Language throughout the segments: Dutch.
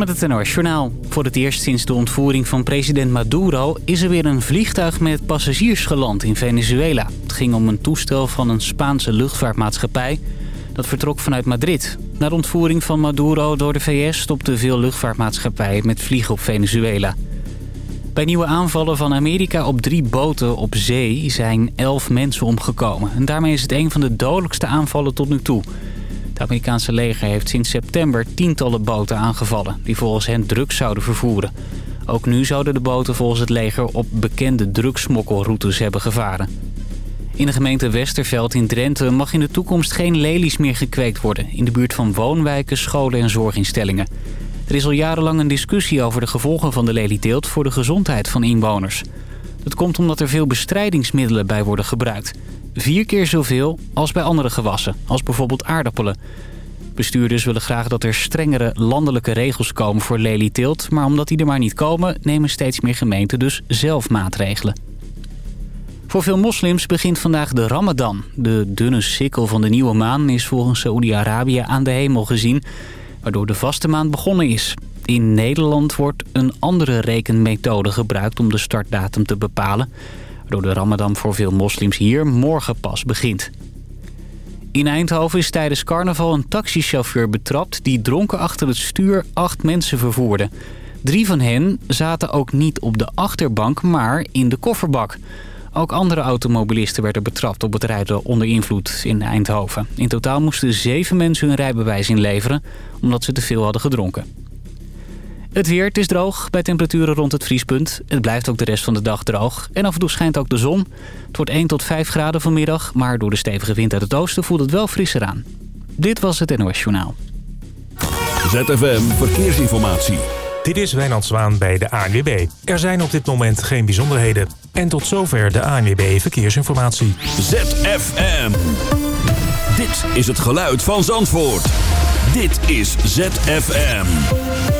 met het NOS. Voor het eerst sinds de ontvoering van president Maduro... is er weer een vliegtuig met passagiers geland in Venezuela. Het ging om een toestel van een Spaanse luchtvaartmaatschappij... dat vertrok vanuit Madrid. Na de ontvoering van Maduro door de VS... stopten veel luchtvaartmaatschappijen met vliegen op Venezuela. Bij nieuwe aanvallen van Amerika op drie boten op zee... zijn elf mensen omgekomen. En daarmee is het een van de dodelijkste aanvallen tot nu toe... Het Amerikaanse leger heeft sinds september tientallen boten aangevallen... die volgens hen drugs zouden vervoeren. Ook nu zouden de boten volgens het leger op bekende drugssmokkelroutes hebben gevaren. In de gemeente Westerveld in Drenthe mag in de toekomst geen lelies meer gekweekt worden... in de buurt van woonwijken, scholen en zorginstellingen. Er is al jarenlang een discussie over de gevolgen van de lelieteelt... voor de gezondheid van inwoners. Dat komt omdat er veel bestrijdingsmiddelen bij worden gebruikt vier keer zoveel als bij andere gewassen, als bijvoorbeeld aardappelen. Bestuurders willen graag dat er strengere landelijke regels komen voor lelieteelt... maar omdat die er maar niet komen, nemen steeds meer gemeenten dus zelf maatregelen. Voor veel moslims begint vandaag de Ramadan. De dunne sikkel van de nieuwe maan is volgens Saoedi-Arabië aan de hemel gezien... waardoor de vaste maand begonnen is. In Nederland wordt een andere rekenmethode gebruikt om de startdatum te bepalen door de ramadan voor veel moslims hier morgen pas begint. In Eindhoven is tijdens carnaval een taxichauffeur betrapt... die dronken achter het stuur acht mensen vervoerde. Drie van hen zaten ook niet op de achterbank, maar in de kofferbak. Ook andere automobilisten werden betrapt op het rijden onder invloed in Eindhoven. In totaal moesten zeven mensen hun rijbewijs inleveren... omdat ze te veel hadden gedronken. Het weer, het is droog bij temperaturen rond het vriespunt. Het blijft ook de rest van de dag droog. En af en toe schijnt ook de zon. Het wordt 1 tot 5 graden vanmiddag, maar door de stevige wind uit het oosten voelt het wel frisser aan. Dit was het NOS Journaal. ZFM Verkeersinformatie. Dit is Wijnand Zwaan bij de ANWB. Er zijn op dit moment geen bijzonderheden. En tot zover de ANWB Verkeersinformatie. ZFM. Dit is het geluid van Zandvoort. Dit is ZFM.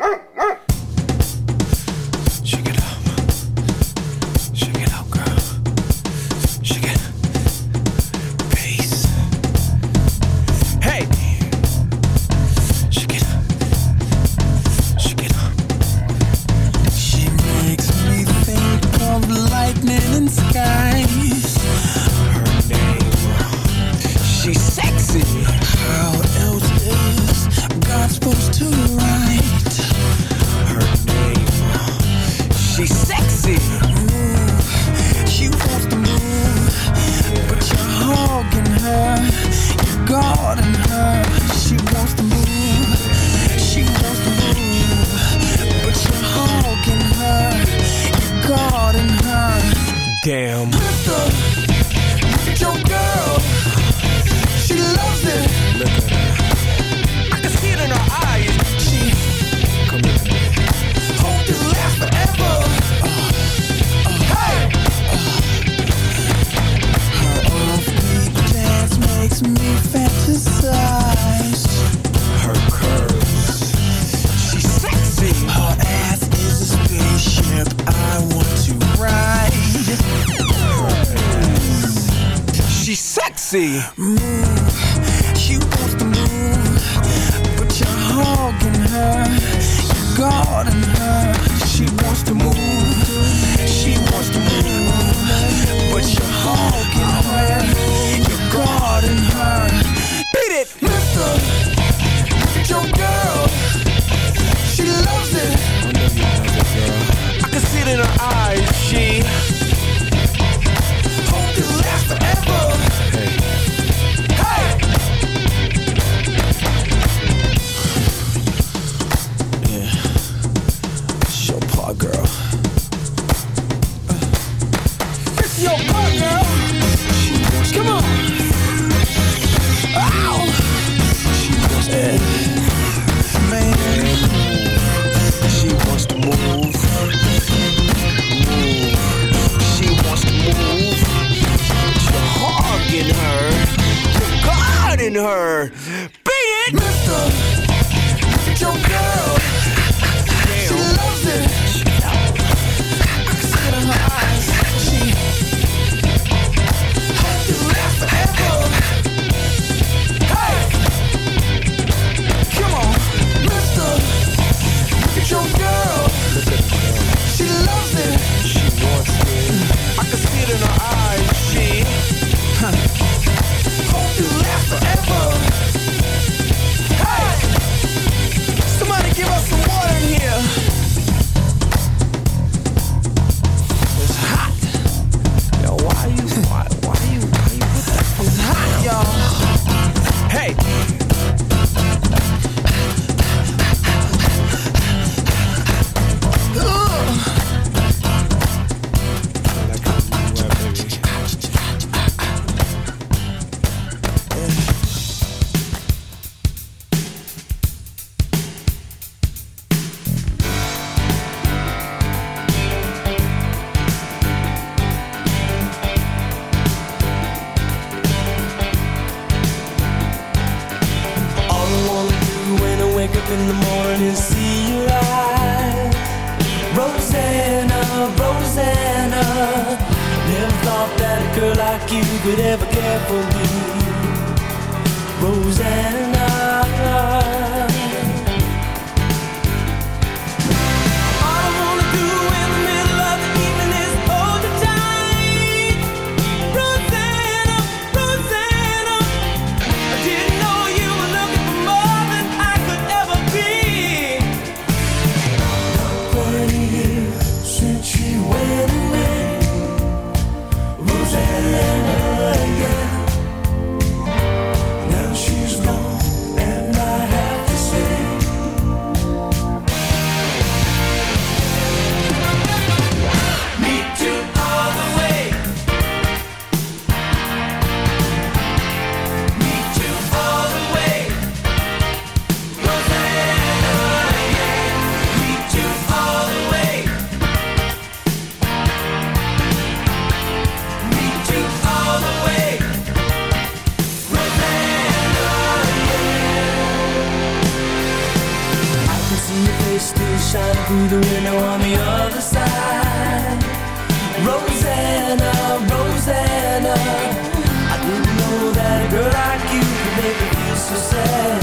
said,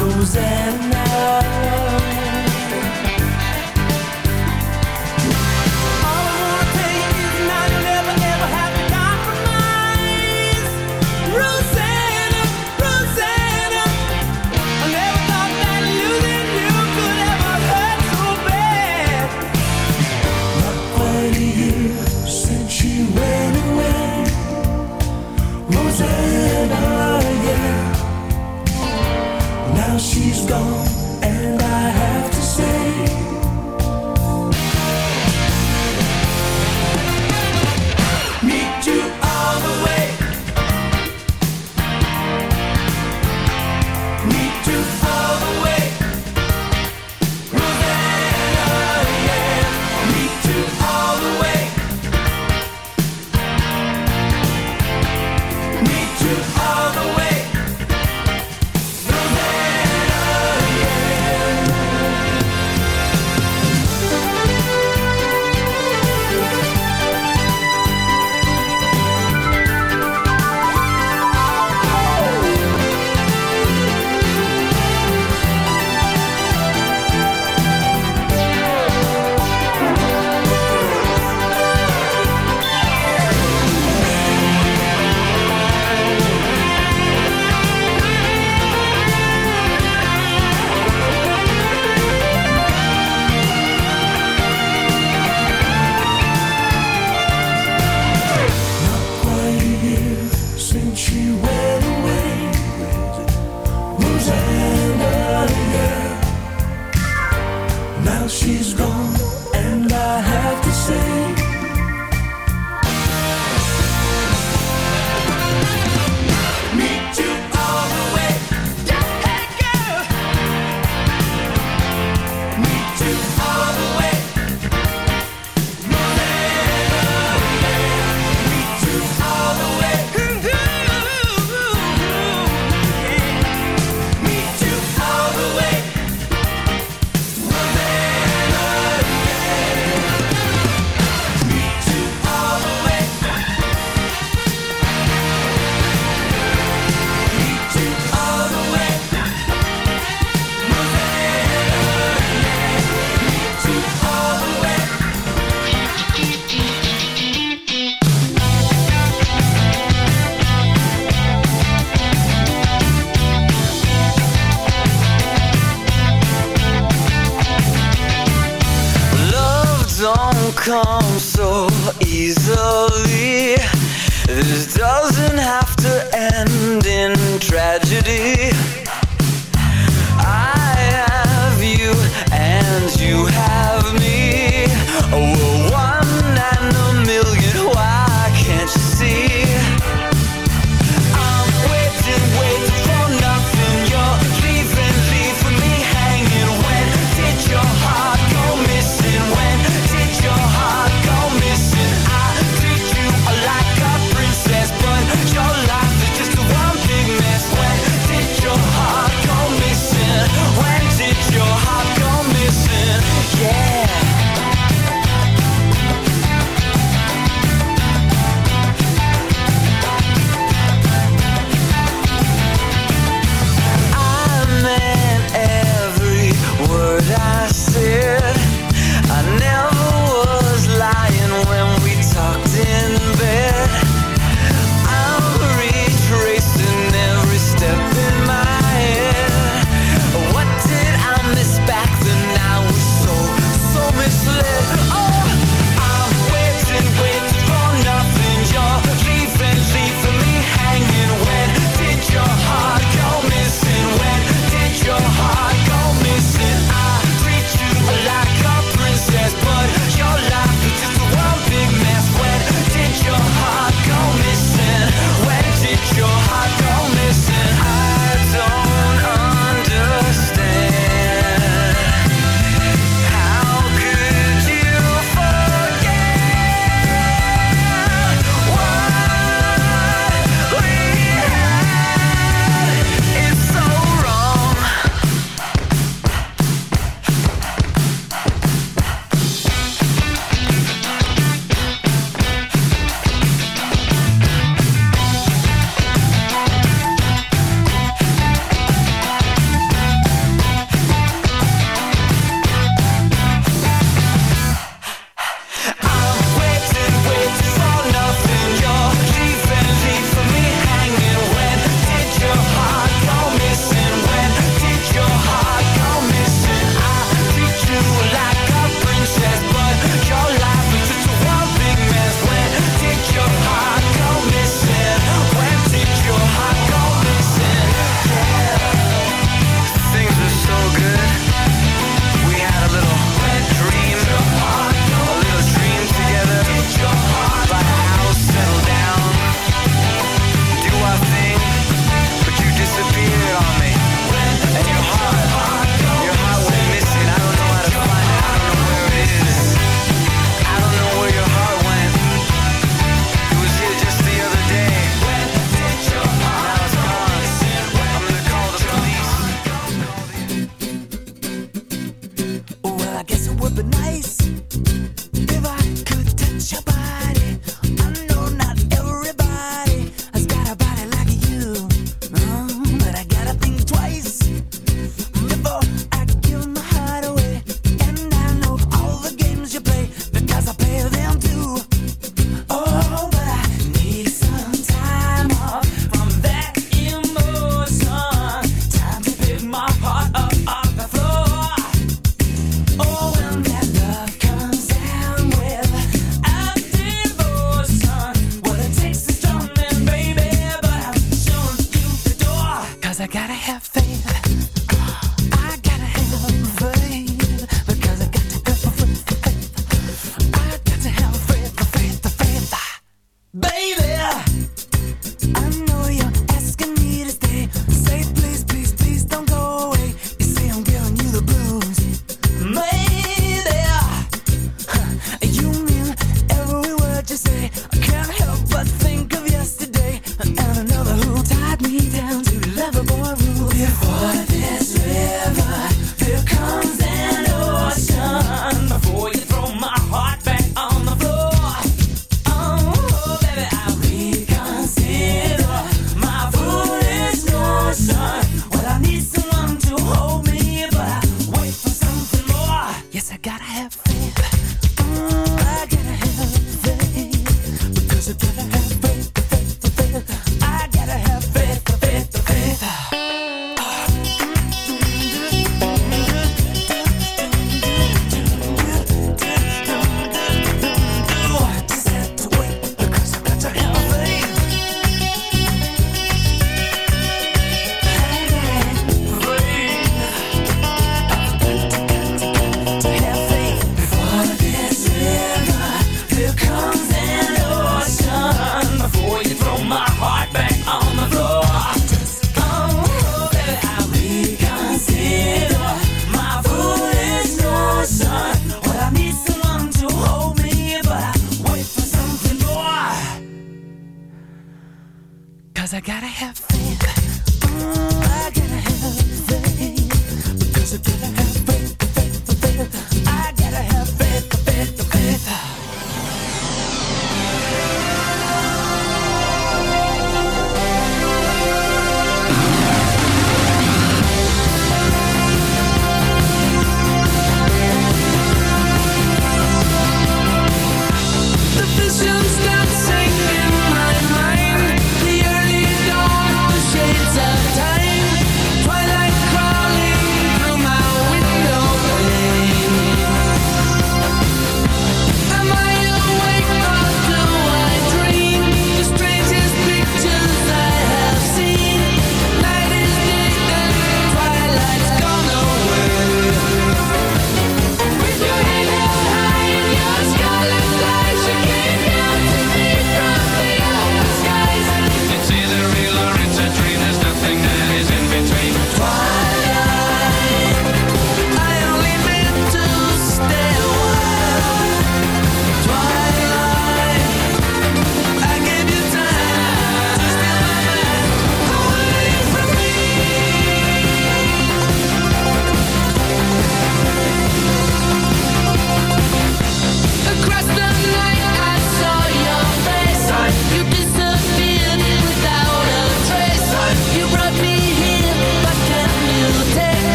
Rosanna.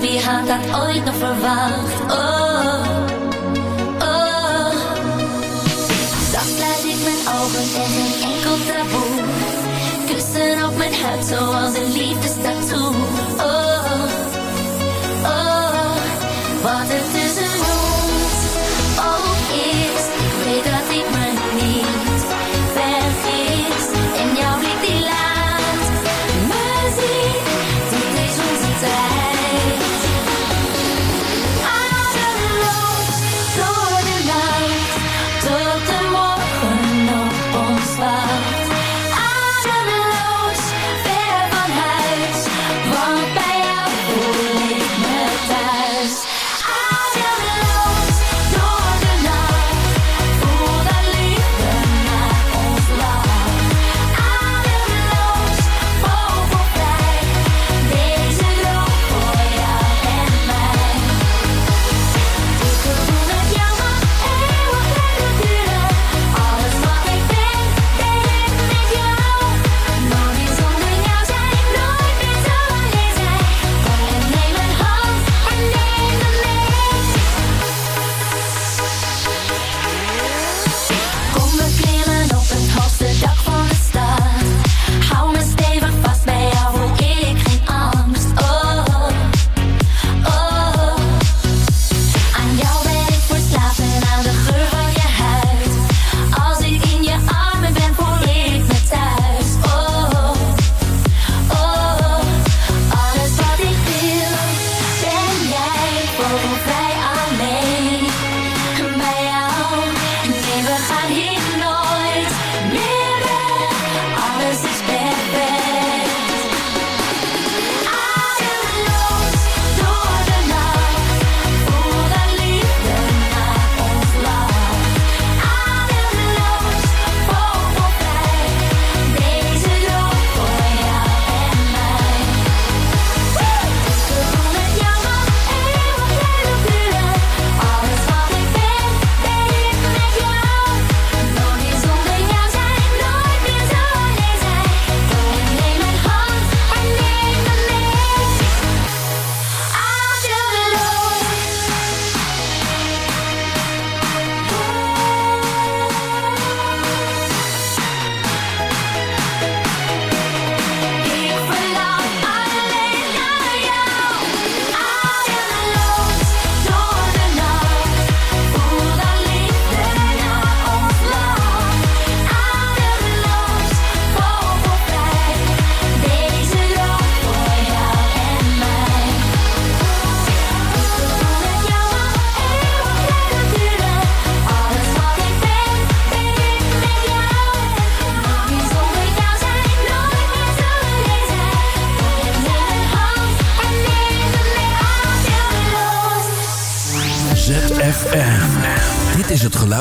wie had dat ooit nog verwacht? Oh, oh. Zacht laat ik mijn ogen en mijn enkel taboe. Kussen op mijn huid zoals een liefdestatoe. Oh.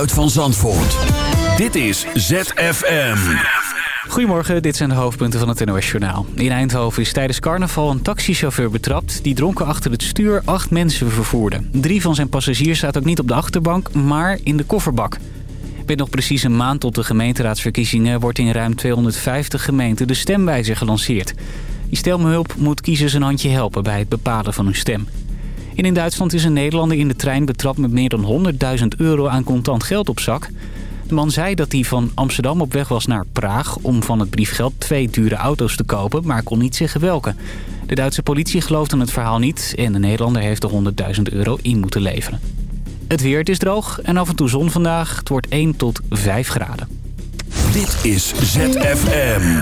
van Zandvoort. Dit is ZFM. Goedemorgen, dit zijn de hoofdpunten van het NOS-journaal. In Eindhoven is tijdens carnaval een taxichauffeur betrapt... die dronken achter het stuur acht mensen vervoerde. Drie van zijn passagiers zaten ook niet op de achterbank, maar in de kofferbak. Met nog precies een maand tot de gemeenteraadsverkiezingen... wordt in ruim 250 gemeenten de stemwijzer gelanceerd. Die stelmehulp moet kiezers een handje helpen bij het bepalen van hun stem. En in Duitsland is een Nederlander in de trein betrapt met meer dan 100.000 euro aan contant geld op zak. De man zei dat hij van Amsterdam op weg was naar Praag om van het briefgeld twee dure auto's te kopen, maar kon niet zeggen welke. De Duitse politie geloofde het verhaal niet en de Nederlander heeft de 100.000 euro in moeten leveren. Het weer, het is droog en af en toe zon vandaag. Het wordt 1 tot 5 graden. Dit is ZFM.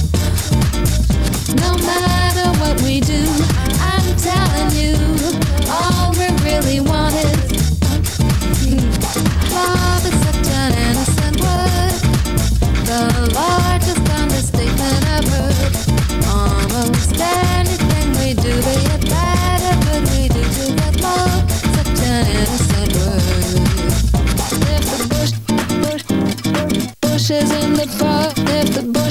the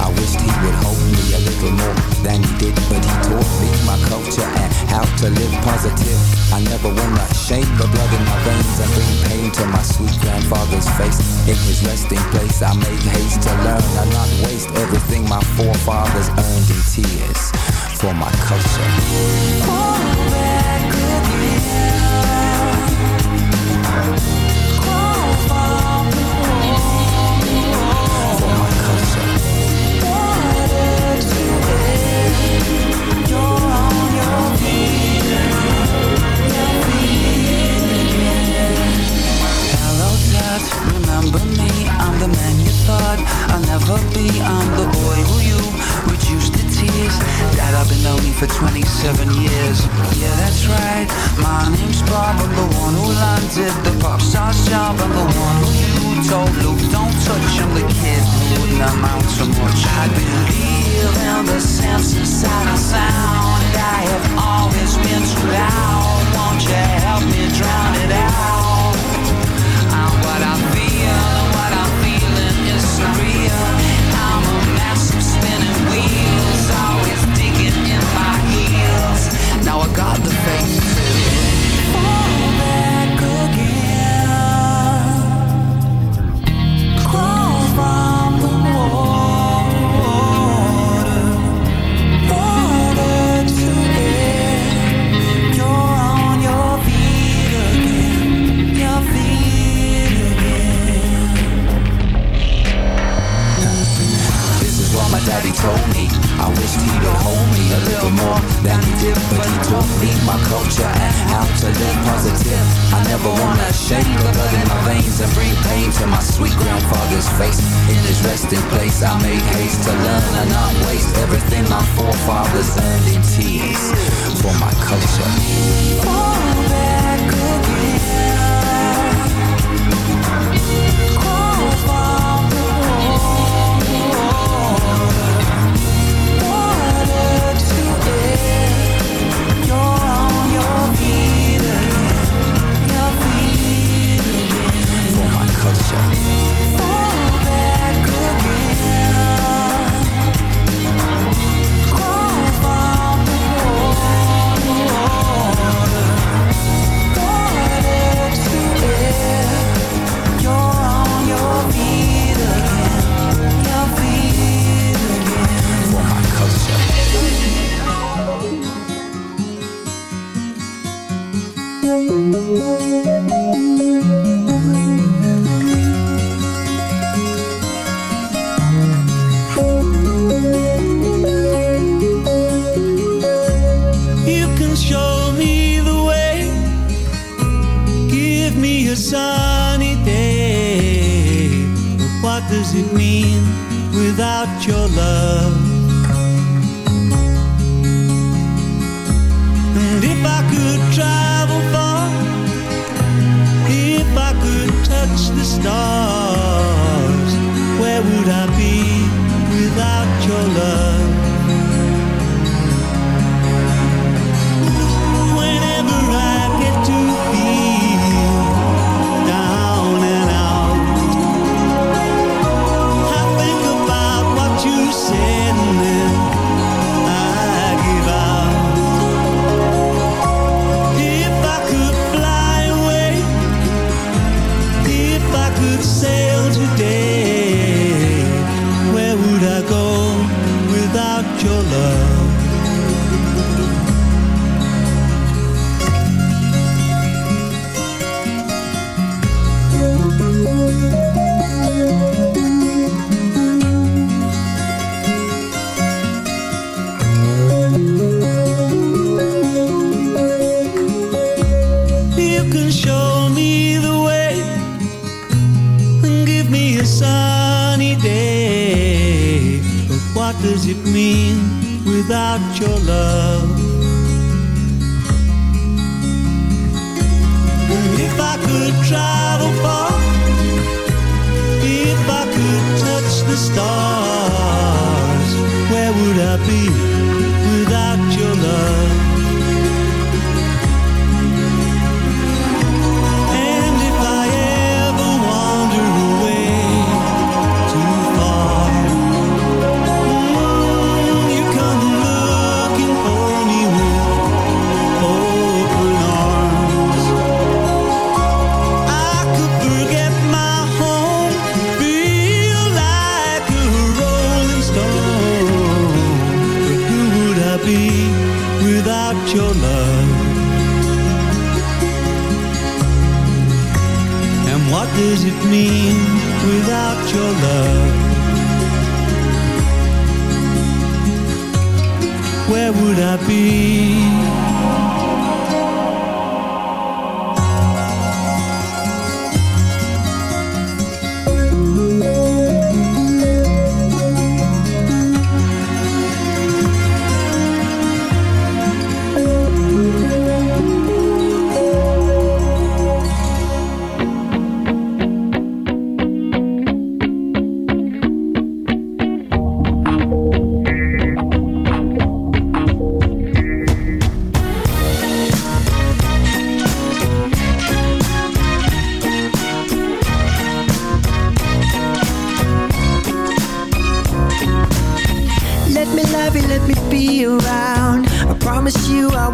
I wished he would hold me a little more than he did, but he taught me my culture and how to live positive. I never wanna shame the blood in my veins and bring pain to my sweet grandfather's face. In his resting place, I made haste to learn and not waste everything my forefathers earned in tears for my culture.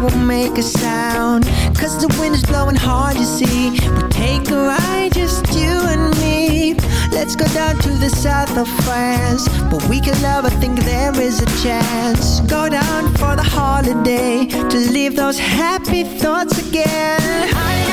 won't make a sound. Cause the wind is blowing hard, you see. We'll take a ride, just you and me. Let's go down to the south of France But we can love, I think there is a chance. Go down for the holiday To leave those happy thoughts again. I